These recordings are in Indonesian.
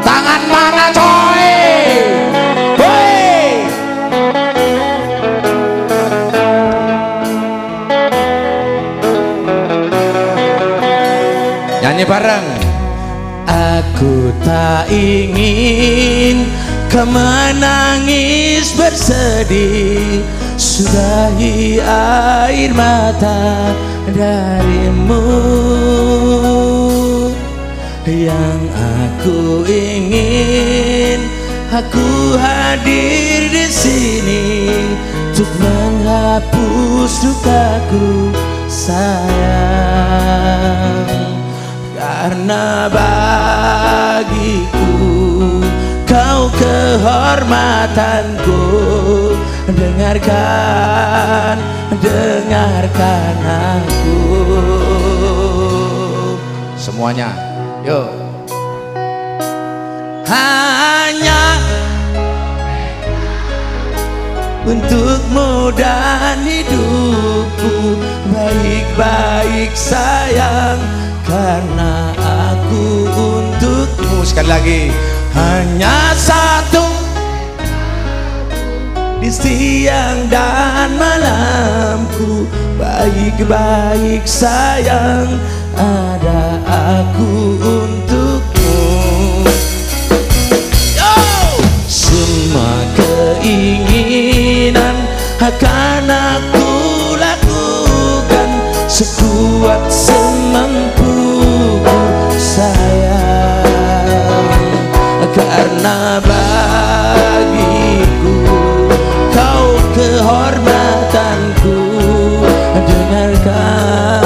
Tangan mana coy? Woi. Nyanyi bareng. Aku tak ingin kau bersedih Sudahi air mata darimu Yang aku ingin. Aku hadir di sini Untuk menghapus dukaku sayang. Karena bagiku kau kehormatanku. Dengarkan, dengarkan aku. Semuanya, yuk Hanya untukmu dan hidupku Baik-baik sayang karena aku untukmu. Sekali lagi. Hanya satu Di siang dan malamku Baik-baik sayang Ada aku untukmu! Semua keinginan akan aku lakukan. Sekuat semampuku sayang. Karena bagiku kau kehormatanku. Dengarkan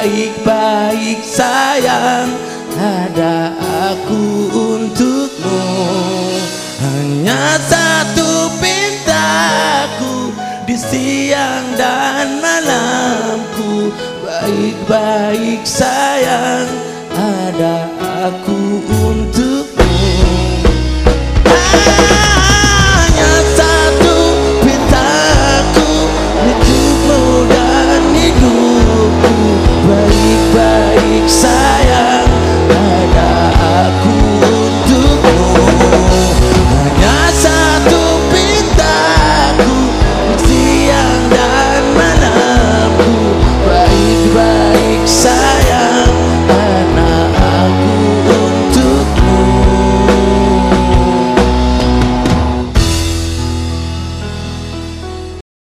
Baik-baik sayang Ada aku untukmu. Hanya satu pintaku Di siang dan malamku. Baik-baik sayang Ada aku untukmu